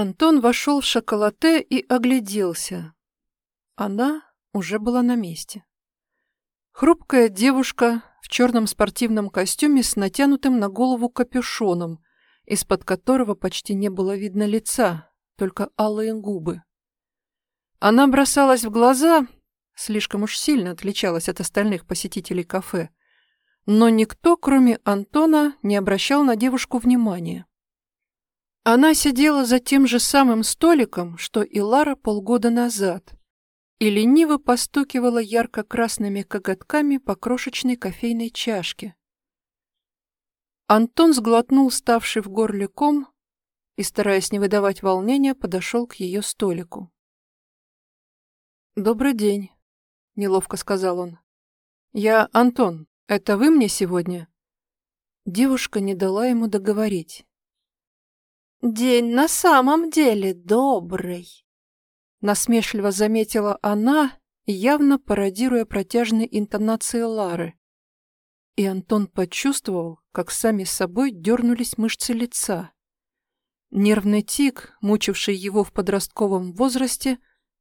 Антон вошел в шоколате и огляделся. Она уже была на месте. Хрупкая девушка в черном спортивном костюме с натянутым на голову капюшоном, из-под которого почти не было видно лица, только алые губы. Она бросалась в глаза, слишком уж сильно отличалась от остальных посетителей кафе, но никто, кроме Антона, не обращал на девушку внимания. Она сидела за тем же самым столиком, что и Лара полгода назад, и лениво постукивала ярко-красными коготками по крошечной кофейной чашке. Антон сглотнул ставший в горле ком и, стараясь не выдавать волнения, подошел к ее столику. «Добрый день», — неловко сказал он. «Я Антон. Это вы мне сегодня?» Девушка не дала ему договорить. «День на самом деле добрый», — насмешливо заметила она, явно пародируя протяжные интонации Лары. И Антон почувствовал, как сами собой дернулись мышцы лица. Нервный тик, мучивший его в подростковом возрасте,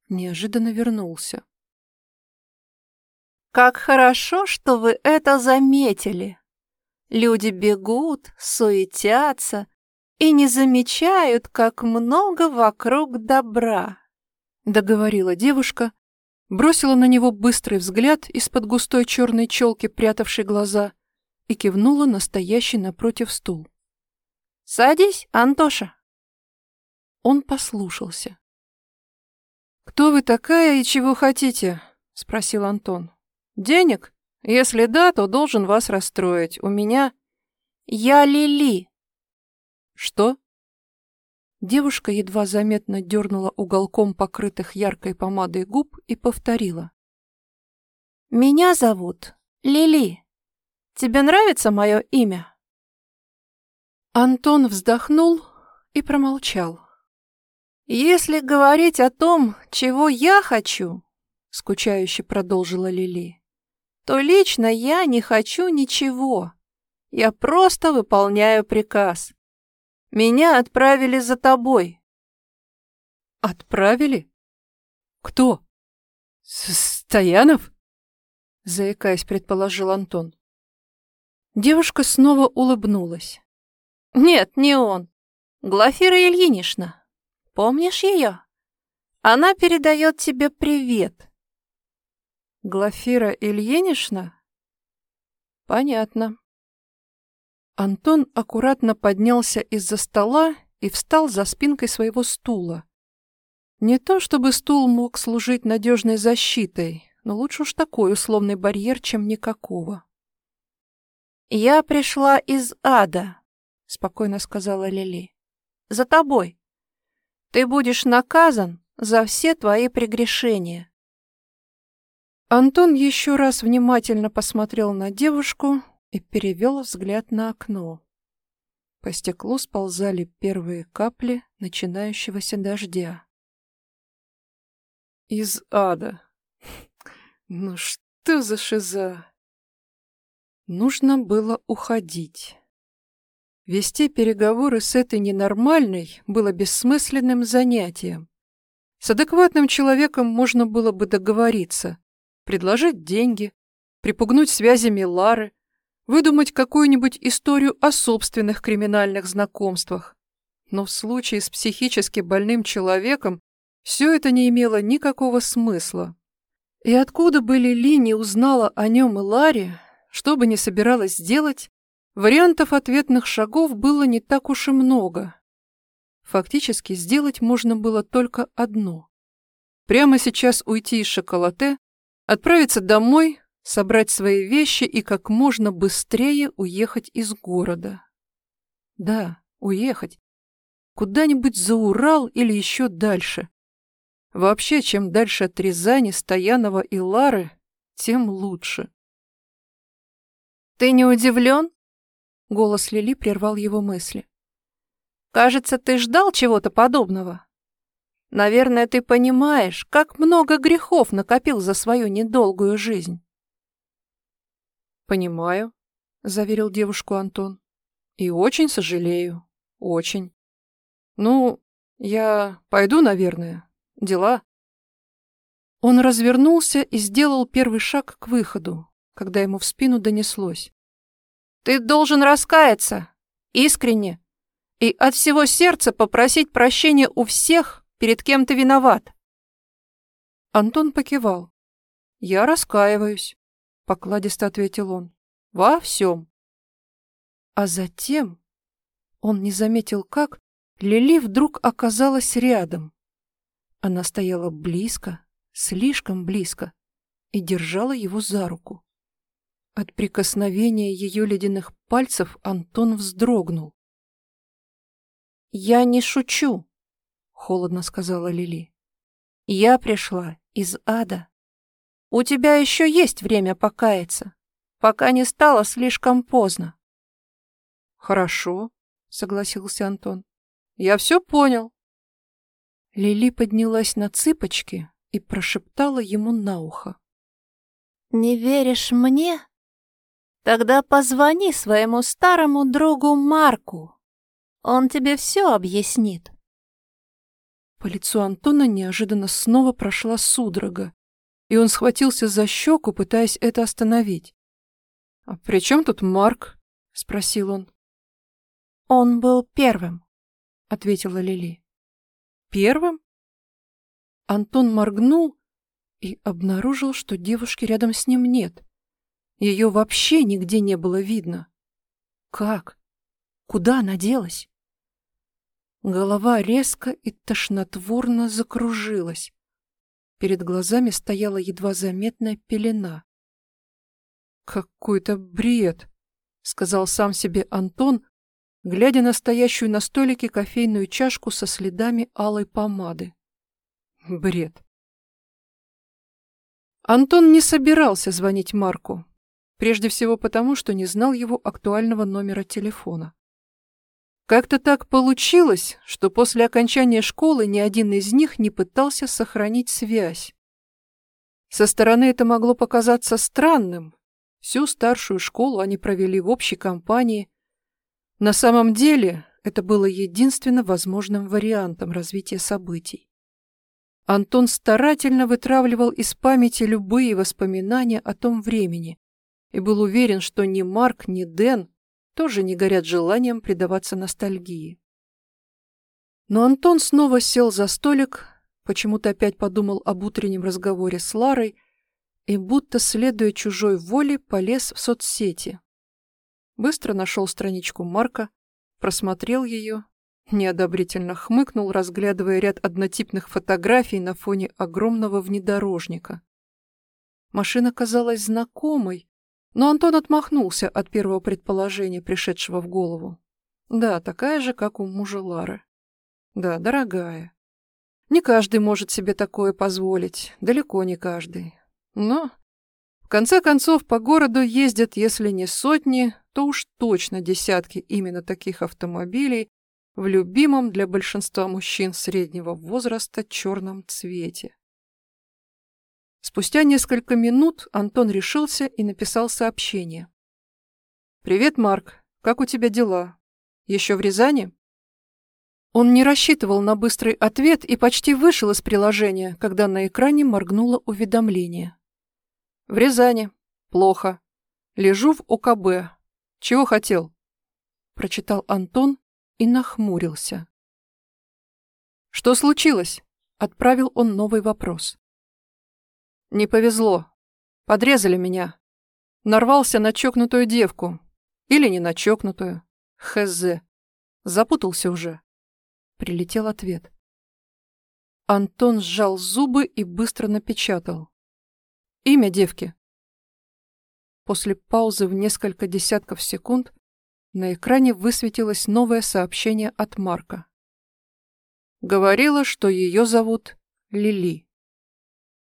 неожиданно вернулся. «Как хорошо, что вы это заметили! Люди бегут, суетятся и не замечают, как много вокруг добра», — договорила девушка, бросила на него быстрый взгляд из-под густой черной челки, прятавшей глаза, и кивнула настоящий напротив стул. «Садись, Антоша». Он послушался. «Кто вы такая и чего хотите?» — спросил Антон. «Денег? Если да, то должен вас расстроить. У меня...» «Я Лили». «Что?» Девушка едва заметно дернула уголком покрытых яркой помадой губ и повторила. «Меня зовут Лили. Тебе нравится мое имя?» Антон вздохнул и промолчал. «Если говорить о том, чего я хочу», — скучающе продолжила Лили, «то лично я не хочу ничего. Я просто выполняю приказ. Меня отправили за тобой». «Отправили? Кто? Стоянов?» Заикаясь, предположил Антон. Девушка снова улыбнулась. «Нет, не он. Глафира Ильинична. Помнишь ее? Она передает тебе привет. Глафира Ильинична? Понятно. Антон аккуратно поднялся из-за стола и встал за спинкой своего стула. Не то чтобы стул мог служить надежной защитой, но лучше уж такой условный барьер, чем никакого. «Я пришла из ада», — спокойно сказала Лили. «За тобой. Ты будешь наказан за все твои прегрешения. Антон еще раз внимательно посмотрел на девушку и перевел взгляд на окно. По стеклу сползали первые капли начинающегося дождя. Из ада. Ну что за шиза? Нужно было уходить. Вести переговоры с этой ненормальной было бессмысленным занятием. С адекватным человеком можно было бы договориться, предложить деньги, припугнуть связями Лары, выдумать какую-нибудь историю о собственных криминальных знакомствах. Но в случае с психически больным человеком все это не имело никакого смысла. И откуда бы Лили не узнала о нем и Ларе, что бы ни собиралась сделать, Вариантов ответных шагов было не так уж и много. Фактически сделать можно было только одно. Прямо сейчас уйти из шоколате, отправиться домой, собрать свои вещи и как можно быстрее уехать из города. Да, уехать. Куда-нибудь за Урал или еще дальше. Вообще, чем дальше от Рязани, Стоянова и Лары, тем лучше. «Ты не удивлен?» Голос Лили прервал его мысли. «Кажется, ты ждал чего-то подобного. Наверное, ты понимаешь, как много грехов накопил за свою недолгую жизнь». «Понимаю», — заверил девушку Антон. «И очень сожалею. Очень. Ну, Я пойду, наверное. Дела. Он развернулся и сделал первый шаг к выходу, когда ему в спину донеслось. «Ты должен раскаяться. Искренне. И от всего сердца попросить прощения у всех, перед кем ты виноват». Антон покивал. «Я раскаиваюсь», — покладисто ответил он. «Во всем». А затем он не заметил, как Лили вдруг оказалась рядом. Она стояла близко, слишком близко, и держала его за руку. От прикосновения ее ледяных пальцев Антон вздрогнул. «Я не шучу», — холодно сказала Лили. «Я пришла из ада. У тебя еще есть время покаяться, пока не стало слишком поздно». «Хорошо», — согласился Антон. «Я все понял». Лили поднялась на цыпочки и прошептала ему на ухо. «Не веришь мне? Тогда позвони своему старому другу Марку. Он тебе все объяснит». По лицу Антона неожиданно снова прошла судорога, и он схватился за щеку, пытаясь это остановить. «А при чем тут Марк?» — спросил он. «Он был первым», — ответила Лили. «Первым?» Антон моргнул и обнаружил, что девушки рядом с ним нет. Ее вообще нигде не было видно. Как? Куда она делась? Голова резко и тошнотворно закружилась. Перед глазами стояла едва заметная пелена. «Какой-то бред!» — сказал сам себе Антон, глядя на стоящую на столике кофейную чашку со следами алой помады. Бред. Антон не собирался звонить Марку, прежде всего потому, что не знал его актуального номера телефона. Как-то так получилось, что после окончания школы ни один из них не пытался сохранить связь. Со стороны это могло показаться странным. Всю старшую школу они провели в общей компании. На самом деле это было единственно возможным вариантом развития событий. Антон старательно вытравливал из памяти любые воспоминания о том времени и был уверен, что ни Марк, ни Дэн тоже не горят желанием предаваться ностальгии. Но Антон снова сел за столик, почему-то опять подумал об утреннем разговоре с Ларой и, будто следуя чужой воле, полез в соцсети. Быстро нашел страничку Марка, просмотрел ее Неодобрительно хмыкнул, разглядывая ряд однотипных фотографий на фоне огромного внедорожника. Машина казалась знакомой, но Антон отмахнулся от первого предположения, пришедшего в голову. Да, такая же, как у мужа Лары. Да, дорогая. Не каждый может себе такое позволить, далеко не каждый. Но, в конце концов, по городу ездят, если не сотни, то уж точно десятки именно таких автомобилей, в любимом для большинства мужчин среднего возраста черном цвете. Спустя несколько минут Антон решился и написал сообщение. «Привет, Марк. Как у тебя дела? Еще в Рязани?» Он не рассчитывал на быстрый ответ и почти вышел из приложения, когда на экране моргнуло уведомление. «В Рязани. Плохо. Лежу в ОКБ. Чего хотел?» Прочитал Антон и нахмурился. «Что случилось?» — отправил он новый вопрос. «Не повезло. Подрезали меня. Нарвался на чокнутую девку. Или не на чокнутую. Хз. Запутался уже». Прилетел ответ. Антон сжал зубы и быстро напечатал. «Имя девки». После паузы в несколько десятков секунд на экране высветилось новое сообщение от Марка. Говорила, что ее зовут Лили.